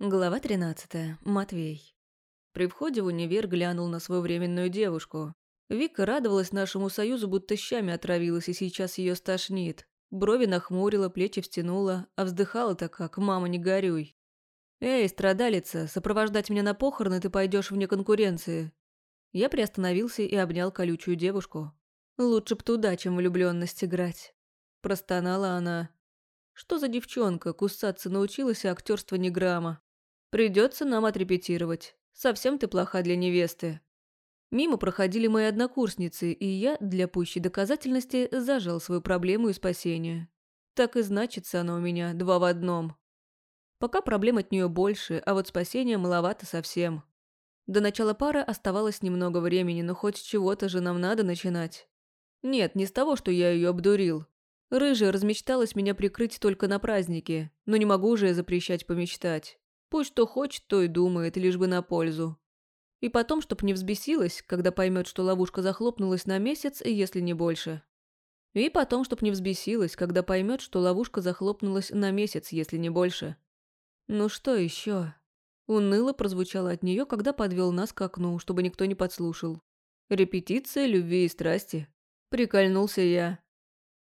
Глава 13. Матвей. При входе в универ глянул на свою временную девушку. Вика радовалась нашему союзу, будто щами отравилась, и сейчас ее стошнит. Брови нахмурила, плечи втянула, а вздыхала-то как «мама, не горюй». «Эй, страдалица, сопровождать меня на похороны ты пойдешь вне конкуренции». Я приостановился и обнял колючую девушку. «Лучше б туда, чем влюбленность играть». Простонала она. Что за девчонка, кусаться научилась, а актерство не грамма. Придется нам отрепетировать. Совсем ты плоха для невесты. Мимо проходили мои однокурсницы, и я, для пущей доказательности, зажал свою проблему и спасение. Так и значится она у меня, два в одном. Пока проблем от нее больше, а вот спасения маловато совсем. До начала пары оставалось немного времени, но хоть с чего-то же нам надо начинать. Нет, не с того, что я ее обдурил. Рыжая размечталась меня прикрыть только на празднике, но не могу же я запрещать помечтать. Пусть что хочет, то и думает, лишь бы на пользу. И потом, чтоб не взбесилась, когда поймет, что ловушка захлопнулась на месяц, если не больше. И потом, чтоб не взбесилась, когда поймет, что ловушка захлопнулась на месяц, если не больше. Ну что еще? Уныло прозвучало от нее, когда подвел нас к окну, чтобы никто не подслушал. Репетиция любви и страсти. Прикольнулся я.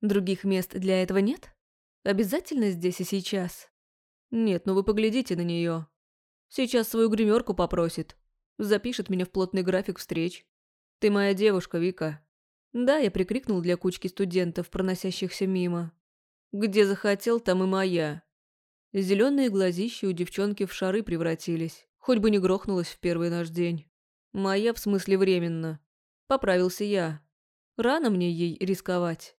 Других мест для этого нет? Обязательно здесь и сейчас? Нет, ну вы поглядите на нее. Сейчас свою гримерку попросит. Запишет меня в плотный график встреч. Ты моя девушка, Вика. Да, я прикрикнул для кучки студентов, проносящихся мимо. Где захотел, там и моя. Зеленые глазища у девчонки в шары превратились. Хоть бы не грохнулась в первый наш день. Моя в смысле временно. Поправился я. Рано мне ей рисковать.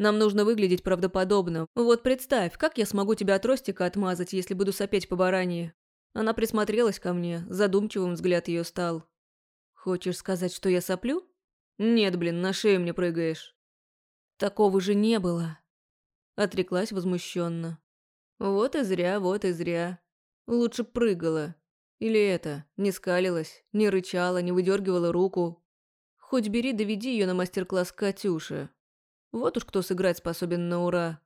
Нам нужно выглядеть правдоподобно. Вот представь, как я смогу тебя от ростика отмазать, если буду сопеть по баранье?» Она присмотрелась ко мне, задумчивым взгляд ее стал. «Хочешь сказать, что я соплю?» «Нет, блин, на шею мне прыгаешь». «Такого же не было», — отреклась возмущенно. «Вот и зря, вот и зря. Лучше прыгала. Или это, не скалилась, не рычала, не выдергивала руку. Хоть бери, доведи ее на мастер-класс Катюши. Вот уж кто сыграть способен на ура.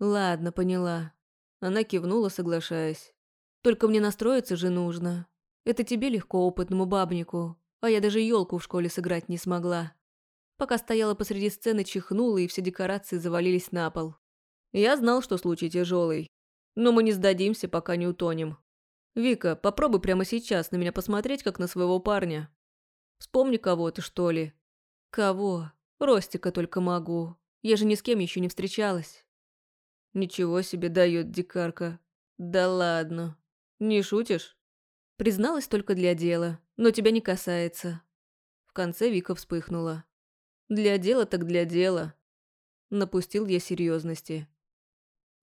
Ладно, поняла. Она кивнула, соглашаясь. Только мне настроиться же нужно. Это тебе легко, опытному бабнику. А я даже елку в школе сыграть не смогла. Пока стояла посреди сцены, чихнула, и все декорации завалились на пол. Я знал, что случай тяжелый. Но мы не сдадимся, пока не утонем. Вика, попробуй прямо сейчас на меня посмотреть, как на своего парня. Вспомни кого-то, что ли. Кого? Ростика только могу. Я же ни с кем еще не встречалась. Ничего себе дает дикарка. Да ладно. Не шутишь? Призналась только для дела, но тебя не касается. В конце Вика вспыхнула. Для дела так для дела. Напустил я серьезности.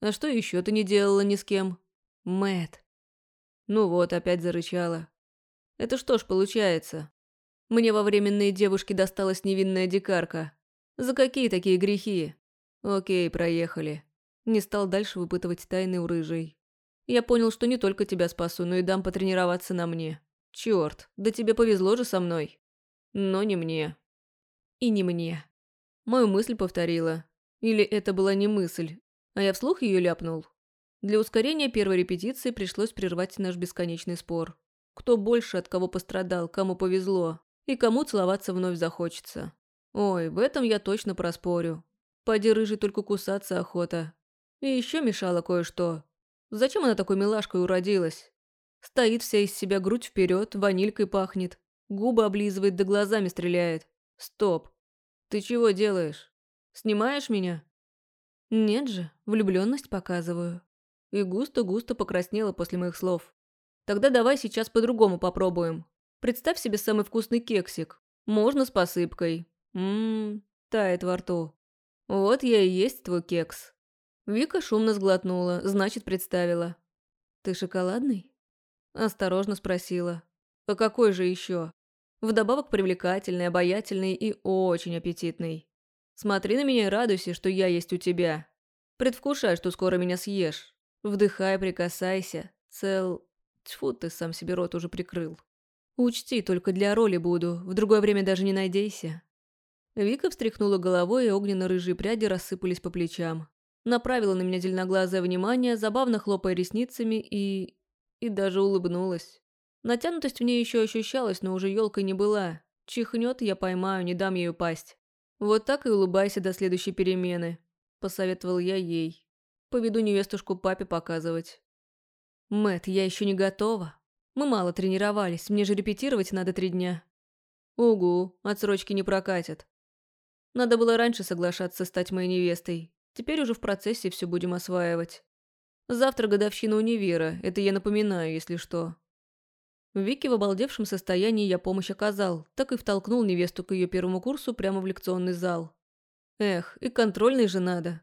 А что еще ты не делала ни с кем? Мэт. Ну вот, опять зарычала. Это что ж получается? Мне во временные девушки досталась невинная дикарка. За какие такие грехи? Окей, проехали. Не стал дальше выпытывать тайны у рыжей. Я понял, что не только тебя спасу, но и дам потренироваться на мне. Черт, да тебе повезло же со мной. Но не мне. И не мне. Мою мысль повторила. Или это была не мысль, а я вслух ее ляпнул. Для ускорения первой репетиции пришлось прервать наш бесконечный спор. Кто больше от кого пострадал, кому повезло и кому целоваться вновь захочется. Ой, в этом я точно проспорю. Поди рыжий только кусаться охота. И еще мешало кое-что. Зачем она такой милашкой уродилась? Стоит вся из себя грудь вперед, ванилькой пахнет. Губы облизывает да глазами стреляет. Стоп. Ты чего делаешь? Снимаешь меня? Нет же, влюбленность показываю. И густо-густо покраснела после моих слов. Тогда давай сейчас по-другому попробуем. Представь себе самый вкусный кексик. Можно с посыпкой. Ммм, тает во рту. Вот я и есть твой кекс. Вика шумно сглотнула, значит, представила. Ты шоколадный? Осторожно спросила. А какой же еще? Вдобавок привлекательный, обаятельный и очень аппетитный. Смотри на меня и радуйся, что я есть у тебя. Предвкушай, что скоро меня съешь. Вдыхай, прикасайся. Цел... Тьфу, ты сам себе рот уже прикрыл. Учти, только для роли буду, в другое время даже не надейся». Вика встряхнула головой, и огненно-рыжие пряди рассыпались по плечам. Направила на меня дельноглазое внимание, забавно хлопая ресницами и... И даже улыбнулась. Натянутость в ней еще ощущалась, но уже елкой не была. Чихнет, я поймаю, не дам ей упасть. Вот так и улыбайся до следующей перемены, посоветовал я ей. Поведу невестушку папе показывать. Мэт, я еще не готова. Мы мало тренировались, мне же репетировать надо три дня. Угу, отсрочки не прокатят. Надо было раньше соглашаться стать моей невестой. Теперь уже в процессе все будем осваивать. Завтра годовщина универа, это я напоминаю, если что. Вике в обалдевшем состоянии я помощь оказал, так и втолкнул невесту к ее первому курсу прямо в лекционный зал. Эх, и контрольный же надо.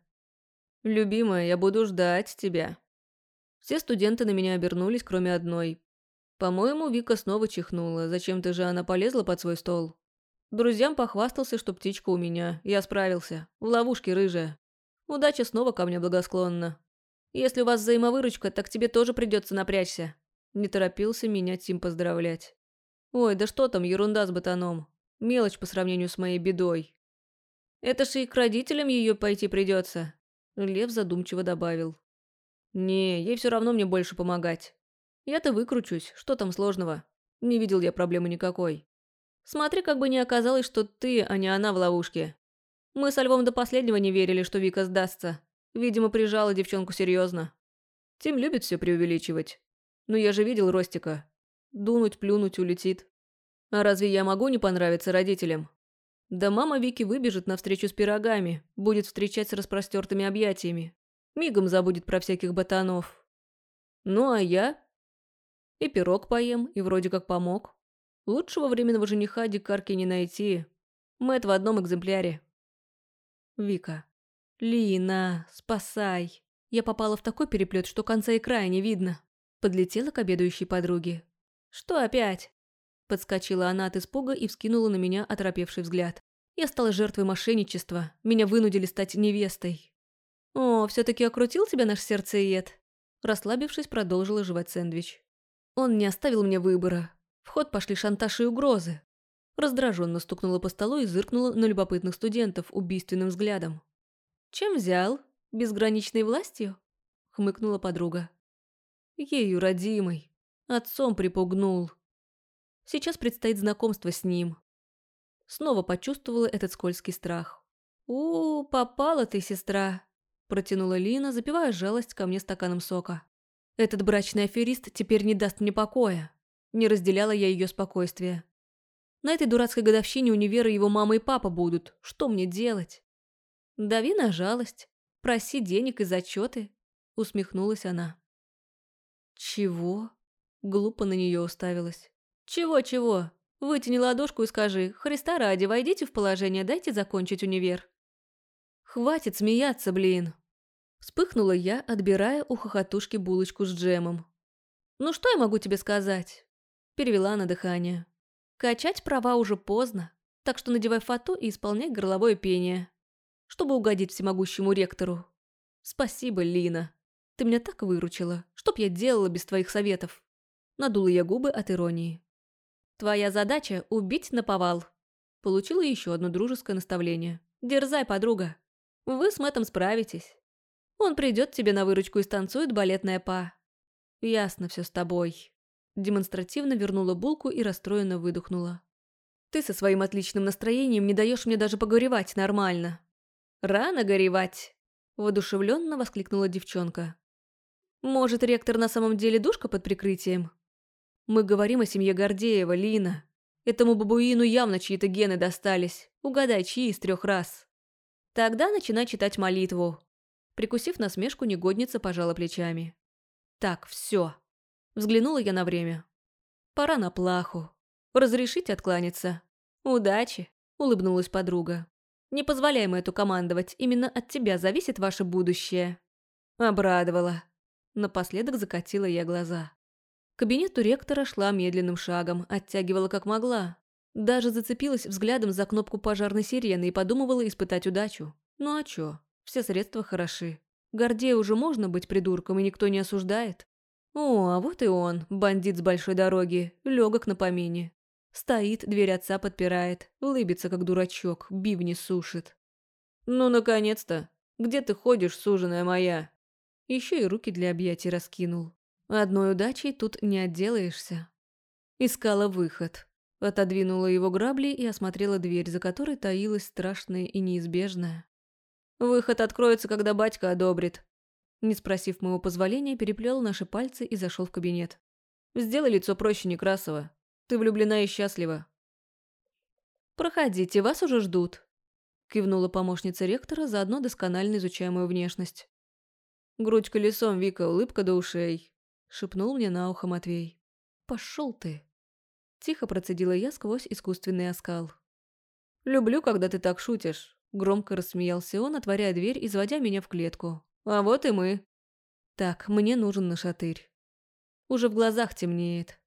Любимая, я буду ждать тебя. Все студенты на меня обернулись, кроме одной. По-моему, Вика снова чихнула, зачем-то же она полезла под свой стол. Друзьям похвастался, что птичка у меня, я справился, в ловушке рыжая. Удача снова ко мне благосклонна. Если у вас взаимовыручка, так тебе тоже придется напрячься. Не торопился меня Тим поздравлять. Ой, да что там, ерунда с ботаном. Мелочь по сравнению с моей бедой. Это ж и к родителям ее пойти придется. Лев задумчиво добавил. Не, ей все равно мне больше помогать. Я-то выкручусь, что там сложного? Не видел я проблемы никакой. Смотри, как бы не оказалось, что ты, а не она в ловушке. Мы со Львом до последнего не верили, что Вика сдастся. Видимо, прижала девчонку серьезно. Тим любит все преувеличивать. Но я же видел Ростика. Дунуть, плюнуть, улетит. А разве я могу не понравиться родителям? Да мама Вики выбежит навстречу с пирогами, будет встречать с распростертыми объятиями. Мигом забудет про всяких ботанов. Ну а я? И пирог поем, и вроде как помог. Лучшего временного жениха дикарки не найти. Мэт в одном экземпляре. Вика. «Лина, спасай! Я попала в такой переплет, что конца и края не видно». Подлетела к обедающей подруге. «Что опять?» Подскочила она от испуга и вскинула на меня оторопевший взгляд. Я стала жертвой мошенничества. Меня вынудили стать невестой. «О, все-таки окрутил тебя наш сердцеед?» Расслабившись, продолжила жевать сэндвич. Он не оставил мне выбора. В ход пошли шантаж и угрозы. Раздраженно стукнула по столу и зыркнула на любопытных студентов убийственным взглядом. «Чем взял? Безграничной властью?» — хмыкнула подруга. «Ею родимой. Отцом припугнул. Сейчас предстоит знакомство с ним». Снова почувствовала этот скользкий страх. «У, попала ты, сестра!» – протянула Лина, запивая жалость ко мне стаканом сока. «Этот брачный аферист теперь не даст мне покоя». Не разделяла я ее спокойствие. На этой дурацкой годовщине универа его мама и папа будут. Что мне делать? «Дави на жалость. Проси денег и зачеты», — усмехнулась она. «Чего?» — глупо на нее уставилась. «Чего-чего? Вытяни ладошку и скажи, Христа ради, войдите в положение, дайте закончить универ». «Хватит смеяться, блин!» Вспыхнула я, отбирая у хохотушки булочку с джемом. «Ну что я могу тебе сказать?» Перевела на дыхание. «Качать права уже поздно, так что надевай фату и исполняй горловое пение чтобы угодить всемогущему ректору. Спасибо, Лина. Ты меня так выручила. Что б я делала без твоих советов? Надула я губы от иронии. Твоя задача – убить наповал. Получила еще одно дружеское наставление. Дерзай, подруга. Вы с Мэттом справитесь. Он придет тебе на выручку и станцует балетная па. Ясно все с тобой. Демонстративно вернула булку и расстроенно выдохнула. Ты со своим отличным настроением не даешь мне даже погоревать нормально. «Рано горевать!» – воодушевленно воскликнула девчонка. «Может, ректор на самом деле душка под прикрытием? Мы говорим о семье Гордеева, Лина. Этому бабуину явно чьи-то гены достались. Угадай, чьи из трех раз. Тогда начинай читать молитву». Прикусив насмешку, негодница пожала плечами. «Так, все. Взглянула я на время. Пора на плаху. Разрешите откланяться?» «Удачи», – улыбнулась подруга. Не позволяй эту командовать, именно от тебя зависит ваше будущее». Обрадовала. Напоследок закатила я глаза. К кабинету ректора шла медленным шагом, оттягивала как могла. Даже зацепилась взглядом за кнопку пожарной сирены и подумывала испытать удачу. Ну а чё? Все средства хороши. Гордею уже можно быть придурком, и никто не осуждает. О, а вот и он, бандит с большой дороги, легок на помине. Стоит, дверь отца подпирает, улыбится, как дурачок, бивни сушит. «Ну, наконец-то! Где ты ходишь, суженая моя?» Еще и руки для объятий раскинул. Одной удачей тут не отделаешься. Искала выход. Отодвинула его грабли и осмотрела дверь, за которой таилась страшное и неизбежное. Выход откроется, когда батька одобрит. Не спросив моего позволения, переплел наши пальцы и зашел в кабинет. Сделай лицо проще Некрасова. Ты влюблена и счастлива. «Проходите, вас уже ждут», – кивнула помощница ректора, заодно досконально изучая мою внешность. «Грудь колесом, Вика, улыбка до ушей», – шепнул мне на ухо Матвей. «Пошел ты». Тихо процедила я сквозь искусственный оскал. «Люблю, когда ты так шутишь», – громко рассмеялся он, отворяя дверь и заводя меня в клетку. «А вот и мы». «Так, мне нужен нашатырь». Уже в глазах темнеет.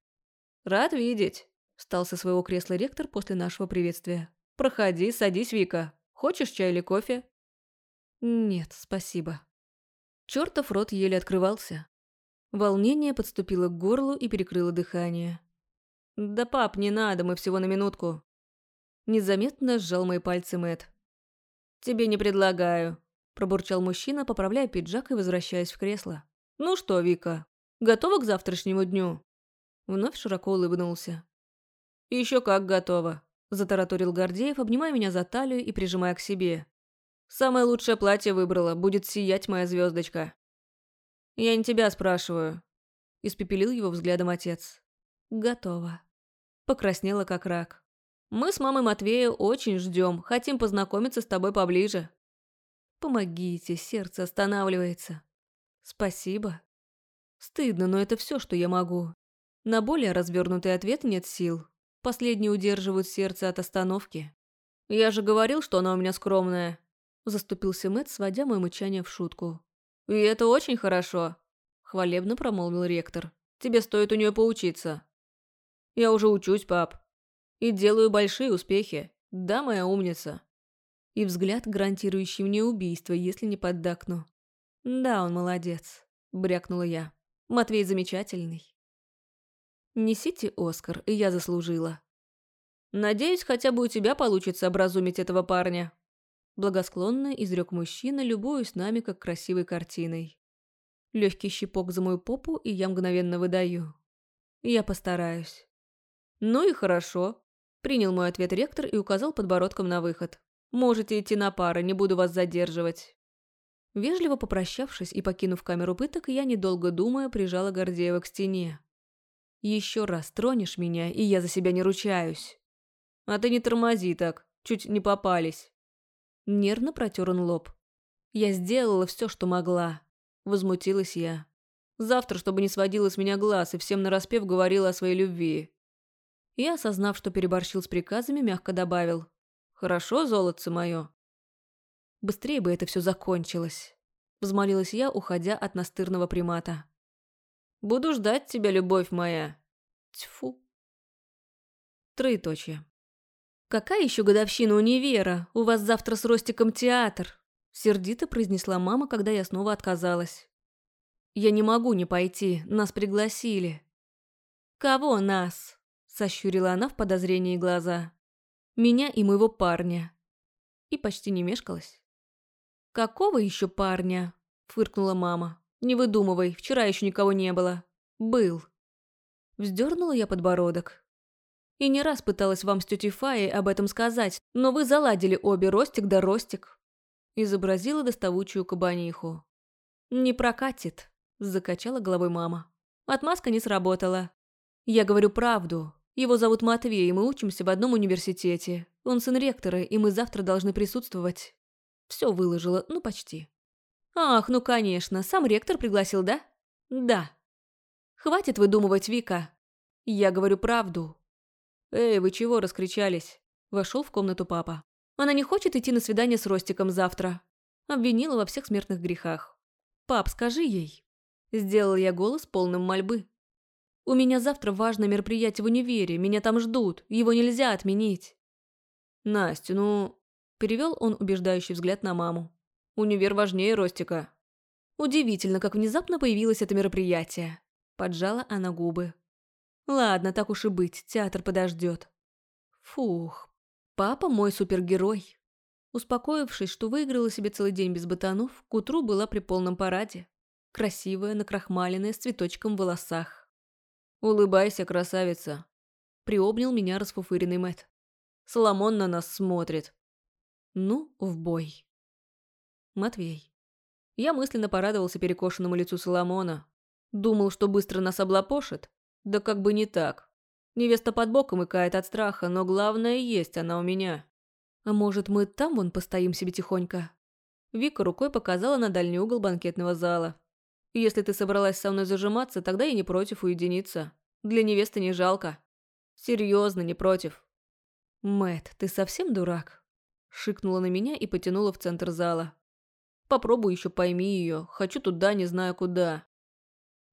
«Рад видеть», – встал со своего кресла ректор после нашего приветствия. «Проходи, садись, Вика. Хочешь чай или кофе?» «Нет, спасибо». Чертов рот еле открывался. Волнение подступило к горлу и перекрыло дыхание. «Да, пап, не надо, мы всего на минутку». Незаметно сжал мои пальцы Мэт. «Тебе не предлагаю», – пробурчал мужчина, поправляя пиджак и возвращаясь в кресло. «Ну что, Вика, готова к завтрашнему дню?» Вновь широко улыбнулся. «Еще как готова», – затараторил Гордеев, обнимая меня за талию и прижимая к себе. «Самое лучшее платье выбрала, будет сиять моя звездочка». «Я не тебя спрашиваю», – испепелил его взглядом отец. «Готово». Покраснела как рак. «Мы с мамой Матвея очень ждем, хотим познакомиться с тобой поближе». «Помогите, сердце останавливается». «Спасибо». Стыдно, но это все, что я могу. На более развернутый ответ нет сил. Последние удерживают сердце от остановки. «Я же говорил, что она у меня скромная», – заступился Мэтт, сводя мое мычание в шутку. «И это очень хорошо», – хвалебно промолвил ректор. «Тебе стоит у нее поучиться». Я уже учусь, пап. И делаю большие успехи. Да, моя умница. И взгляд, гарантирующий мне убийство, если не поддакну. Да, он молодец, брякнула я. Матвей замечательный. Несите Оскар, и я заслужила. Надеюсь, хотя бы у тебя получится образумить этого парня. Благосклонно изрек мужчина, любуясь нами как красивой картиной. Легкий щипок за мою попу, и я мгновенно выдаю. Я постараюсь. «Ну и хорошо», – принял мой ответ ректор и указал подбородком на выход. «Можете идти на пары, не буду вас задерживать». Вежливо попрощавшись и покинув камеру пыток, я, недолго думая, прижала Гордеева к стене. «Еще раз тронешь меня, и я за себя не ручаюсь». «А ты не тормози так, чуть не попались». Нервно протер он лоб. «Я сделала все, что могла», – возмутилась я. «Завтра, чтобы не сводила с меня глаз и всем нараспев говорила о своей любви и, осознав, что переборщил с приказами, мягко добавил. «Хорошо, золотце мое». «Быстрее бы это все закончилось», – взмолилась я, уходя от настырного примата. «Буду ждать тебя, любовь моя». Тьфу. Троеточие. «Какая еще годовщина универа? У вас завтра с Ростиком театр», – сердито произнесла мама, когда я снова отказалась. «Я не могу не пойти, нас пригласили». «Кого нас?» Сощурила она в подозрении глаза. Меня и моего парня. И почти не мешкалась. «Какого еще парня?» – фыркнула мама. «Не выдумывай, вчера еще никого не было. Был». Вздернула я подбородок. И не раз пыталась вам с тетей Фаей об этом сказать, но вы заладили обе Ростик да Ростик. Изобразила доставучую кабаниху. «Не прокатит», – закачала головой мама. Отмазка не сработала. Я говорю правду. Его зовут Матвей, и мы учимся в одном университете. Он сын ректора, и мы завтра должны присутствовать. Все выложила, ну почти. Ах, ну конечно, сам ректор пригласил, да? Да. Хватит выдумывать, Вика. Я говорю правду. Эй, вы чего раскричались? Вошел в комнату папа. Она не хочет идти на свидание с Ростиком завтра. Обвинила во всех смертных грехах. Пап, скажи ей. Сделал я голос полным мольбы. У меня завтра важное мероприятие в универе, меня там ждут, его нельзя отменить». «Настя, ну...» Перевел он убеждающий взгляд на маму. «Универ важнее Ростика». Удивительно, как внезапно появилось это мероприятие. Поджала она губы. «Ладно, так уж и быть, театр подождет». Фух, папа мой супергерой. Успокоившись, что выиграла себе целый день без ботанов, к утру была при полном параде. Красивая, накрахмаленная, с цветочком в волосах. «Улыбайся, красавица!» Приобнял меня расфуфыренный Мэт. «Соломон на нас смотрит». «Ну, в бой». Матвей. Я мысленно порадовался перекошенному лицу Соломона. Думал, что быстро нас облапошит. Да как бы не так. Невеста под боком икает от страха, но главное есть она у меня. А может, мы там вон постоим себе тихонько? Вика рукой показала на дальний угол банкетного зала. Если ты собралась со мной зажиматься, тогда я не против уединиться. Для невесты не жалко. Серьезно, не против. Мэт, ты совсем дурак? Шикнула на меня и потянула в центр зала. Попробуй еще пойми ее. Хочу туда, не знаю куда.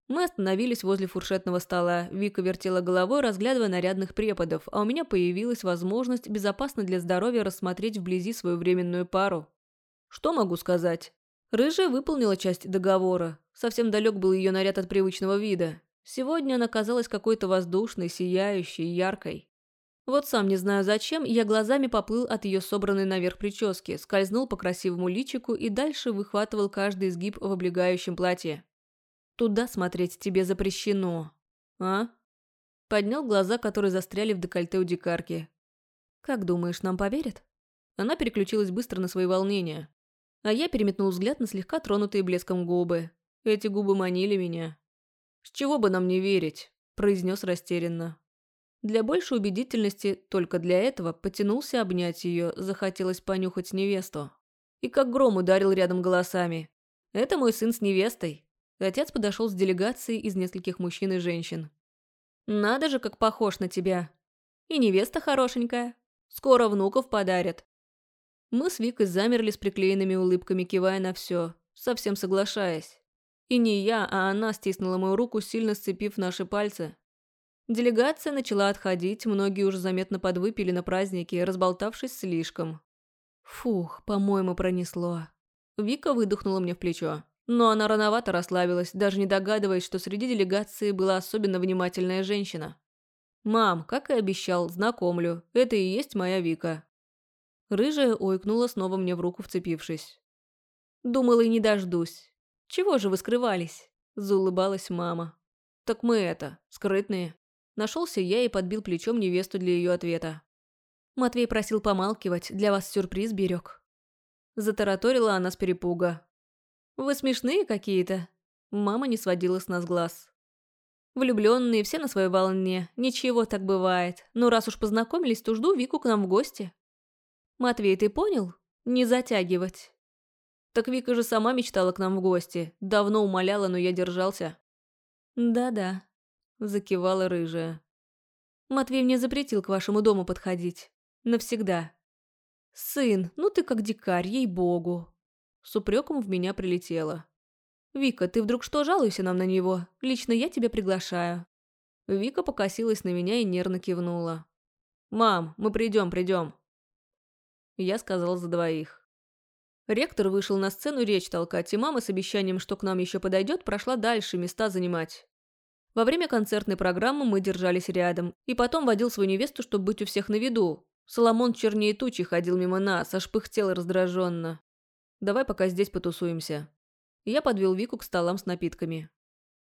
Мы остановились возле фуршетного стола. Вика вертела головой, разглядывая нарядных преподов, а у меня появилась возможность безопасно для здоровья рассмотреть вблизи свою временную пару. Что могу сказать? Рыжая выполнила часть договора. Совсем далек был ее наряд от привычного вида. Сегодня она казалась какой-то воздушной, сияющей, яркой. Вот сам не знаю зачем, я глазами поплыл от ее собранной наверх прически, скользнул по красивому личику и дальше выхватывал каждый изгиб в облегающем платье. Туда смотреть тебе запрещено. А? Поднял глаза, которые застряли в декольте у дикарки. Как думаешь, нам поверят? Она переключилась быстро на свои волнения. А я переметнул взгляд на слегка тронутые блеском губы. Эти губы манили меня. «С чего бы нам не верить?» – произнес растерянно. Для большей убедительности, только для этого, потянулся обнять ее, захотелось понюхать невесту. И как гром ударил рядом голосами. «Это мой сын с невестой. Отец подошел с делегацией из нескольких мужчин и женщин. «Надо же, как похож на тебя. И невеста хорошенькая. Скоро внуков подарят». Мы с Викой замерли с приклеенными улыбками, кивая на все, совсем соглашаясь. И не я, а она стиснула мою руку, сильно сцепив наши пальцы. Делегация начала отходить, многие уже заметно подвыпили на празднике, разболтавшись слишком. Фух, по-моему, пронесло. Вика выдохнула мне в плечо. Но она рановато расслабилась, даже не догадываясь, что среди делегации была особенно внимательная женщина. «Мам, как и обещал, знакомлю. Это и есть моя Вика». Рыжая ойкнула, снова мне в руку вцепившись. «Думала и не дождусь. Чего же вы скрывались?» – заулыбалась мама. «Так мы это, скрытные». Нашелся я и подбил плечом невесту для ее ответа. Матвей просил помалкивать, для вас сюрприз берег. Затараторила она с перепуга, «Вы смешные какие-то». Мама не сводила с нас глаз. Влюбленные, все на своей волне. Ничего, так бывает. Но раз уж познакомились, то жду Вику к нам в гости. Матвей, ты понял? Не затягивать. Так Вика же сама мечтала к нам в гости. Давно умоляла, но я держался. Да-да, закивала рыжая. Матвей мне запретил к вашему дому подходить. Навсегда. Сын, ну ты как дикарь, ей-богу. С упреком в меня прилетело. «Вика, ты вдруг что, жалуешься нам на него? Лично я тебя приглашаю». Вика покосилась на меня и нервно кивнула. «Мам, мы придем, придем». Я сказал за двоих. Ректор вышел на сцену речь толкать, и мама с обещанием, что к нам еще подойдет, прошла дальше, места занимать. Во время концертной программы мы держались рядом, и потом водил свою невесту, чтобы быть у всех на виду. Соломон чернее тучи ходил мимо нас, аж пыхтел раздраженно. Давай пока здесь потусуемся». Я подвел Вику к столам с напитками.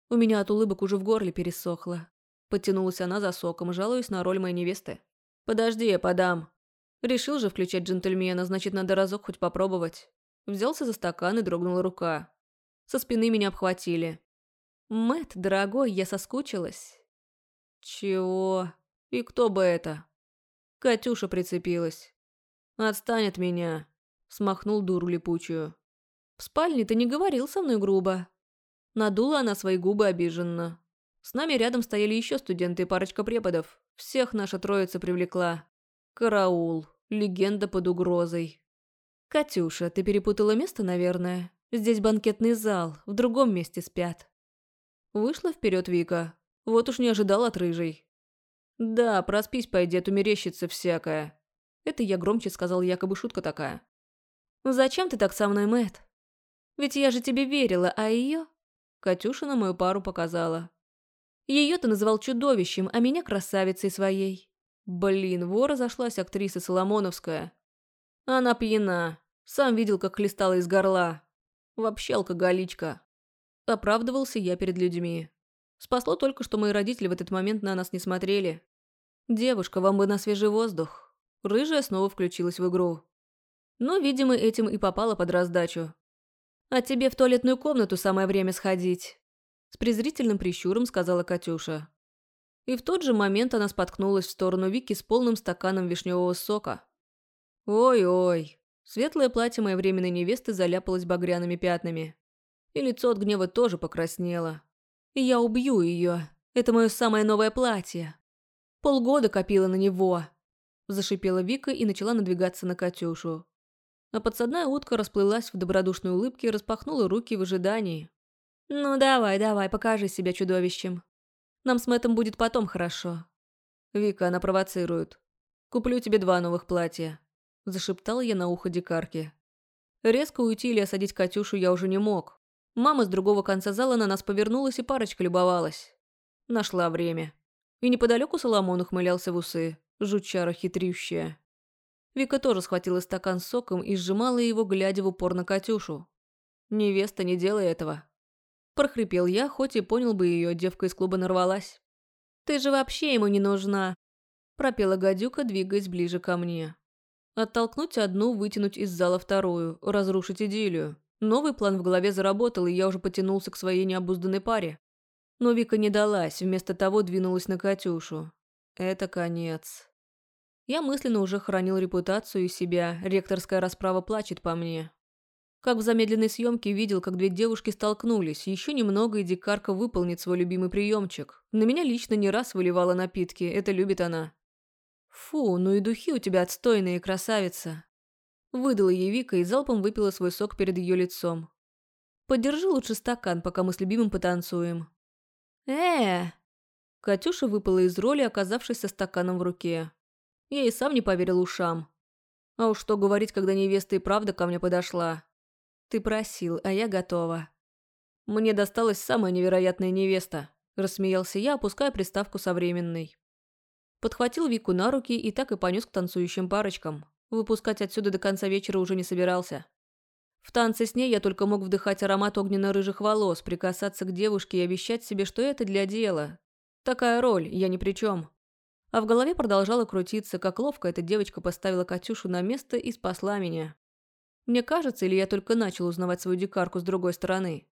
У меня от улыбок уже в горле пересохло. Подтянулась она за соком, жалуясь на роль моей невесты. «Подожди, я подам». Решил же включать джентльмена, значит, надо разок хоть попробовать. Взялся за стакан и дрогнула рука. Со спины меня обхватили. Мэт, дорогой, я соскучилась. Чего? И кто бы это? Катюша прицепилась. Отстань от меня. Смахнул дуру липучую. В спальне ты не говорил со мной грубо. Надула она свои губы обиженно. С нами рядом стояли еще студенты и парочка преподов. Всех наша троица привлекла. Караул. Легенда под угрозой. «Катюша, ты перепутала место, наверное? Здесь банкетный зал, в другом месте спят». Вышла вперед Вика. Вот уж не ожидал от рыжей. «Да, проспись, пойди, а мерещится всякое». Это я громче сказал, якобы шутка такая. «Ну зачем ты так со мной, Мэт? Ведь я же тебе верила, а ее...» Катюша на мою пару показала. Ее ты называл чудовищем, а меня красавицей своей. Блин, вора зашлась актриса Соломоновская. Она пьяна. Сам видел, как хлестала из горла. Вообще алкоголичка. Оправдывался я перед людьми. Спасло только, что мои родители в этот момент на нас не смотрели. «Девушка, вам бы на свежий воздух». Рыжая снова включилась в игру. Но, видимо, этим и попала под раздачу. «А тебе в туалетную комнату самое время сходить», – с презрительным прищуром сказала Катюша. И в тот же момент она споткнулась в сторону Вики с полным стаканом вишневого сока. Ой-ой, светлое платье моей временной невесты заляпалось багряными пятнами. И лицо от гнева тоже покраснело. И я убью ее. Это мое самое новое платье. Полгода копила на него. Зашипела Вика и начала надвигаться на Катюшу. А подсадная утка расплылась в добродушной улыбке и распахнула руки в ожидании. «Ну давай, давай, покажи себя чудовищем. Нам с Мэттом будет потом хорошо». «Вика, она провоцирует. Куплю тебе два новых платья», – зашептал я на ухо дикарки. Резко уйти или осадить Катюшу я уже не мог. Мама с другого конца зала на нас повернулась и парочка любовалась. Нашла время. И неподалеку Соломон ухмылялся в усы, жучара хитрющая. Вика тоже схватила стакан с соком и сжимала его, глядя в упор на Катюшу. «Невеста, не делай этого». Прохрипел я, хоть и понял бы ее, девка из клуба нарвалась. «Ты же вообще ему не нужна», – пропела гадюка, двигаясь ближе ко мне. Оттолкнуть одну, вытянуть из зала вторую, разрушить идиллию. Новый план в голове заработал, и я уже потянулся к своей необузданной паре. Но Вика не далась, вместо того двинулась на Катюшу. Это конец. Я мысленно уже хранил репутацию и себя, ректорская расправа плачет по мне. Как в замедленной съемке видел, как две девушки столкнулись, еще немного и дикарка выполнит свой любимый приемчик. На меня лично не раз выливала напитки, это любит она. Фу, ну и духи у тебя отстойные, красавица. Выдала ей Вика и залпом выпила свой сок перед ее лицом. Подержи лучше стакан, пока мы с любимым потанцуем. э Катюша выпала из роли, оказавшись со стаканом в руке. Я и сам не поверил ушам. А уж что говорить, когда невеста и правда ко мне подошла. Ты просил, а я готова. Мне досталась самая невероятная невеста, рассмеялся я, опуская приставку со временной. Подхватил Вику на руки и так и понес к танцующим парочкам. Выпускать отсюда до конца вечера уже не собирался. В танце с ней я только мог вдыхать аромат огненно-рыжих волос, прикасаться к девушке и обещать себе, что это для дела. Такая роль, я ни при чем. А в голове продолжала крутиться, как ловко эта девочка поставила Катюшу на место и спасла меня. Мне кажется, или я только начал узнавать свою дикарку с другой стороны.